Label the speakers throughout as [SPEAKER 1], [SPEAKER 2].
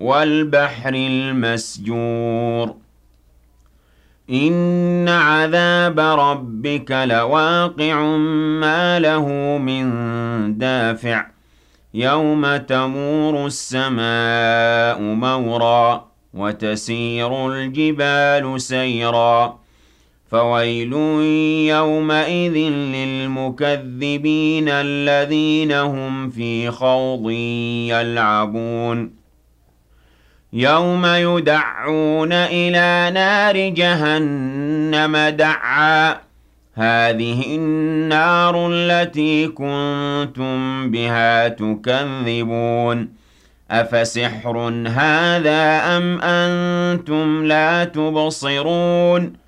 [SPEAKER 1] والبحر المسجور. إن عذاب ربك لواقع ما له من دافع. يوم تمور السماء مورا وتسير الجبال سيرا. فويل يومئذ للمكذبين الذين هم في خوض يلعبون. يوم يدعون إلى نار جهنم دعا. هذه النار التي كنتم بها تكذبون. أفسحر هذا أم أنتم لا تبصرون؟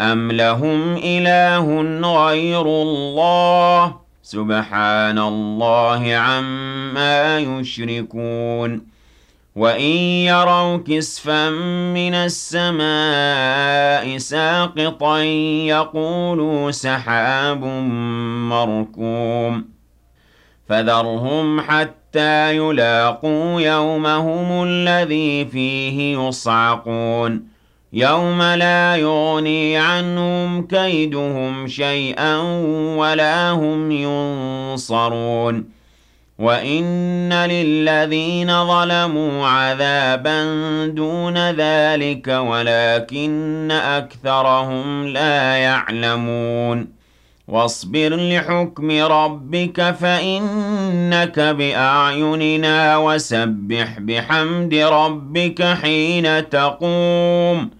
[SPEAKER 1] أَمْ لَهُمْ إِلَٰهٌ غَيْرُ اللَّهِ سُبْحَانَ اللَّهِ عَمَّا يُشْرِكُونَ وَإِن يَرَوْا كِسْفًا مِّنَ السَّمَاءِ سَاقِطًا يَقُولُوا سَحَابٌ مَّرْكُومٌ فَذَرْهُمْ حَتَّىٰ يُلَاقُوا يَوْمَهُمُ الَّذِي فِيهِ يُصْعَقُونَ يَوْمَ لَا يُغْنِي عَنْهُمْ كَيْدُهُمْ شَيْئًا وَلَا هُمْ يُنصَرُونَ. وَإِنَّ لِلَّذِينَ ظَلَمُوا عَذَابًا دُونَ ذَٰلِكَ وَلَٰكِنَّ أَكْثَرَهُمْ لَا يَعْلَمُونَ. وَاصْبِرْ لِحُكْمِ رَبِّكَ فَإِنَّكَ بِأَعْيُنِنَا وَسَبِّحْ بِحَمْدِ رَبِّكَ حِينَ تَقُومُ.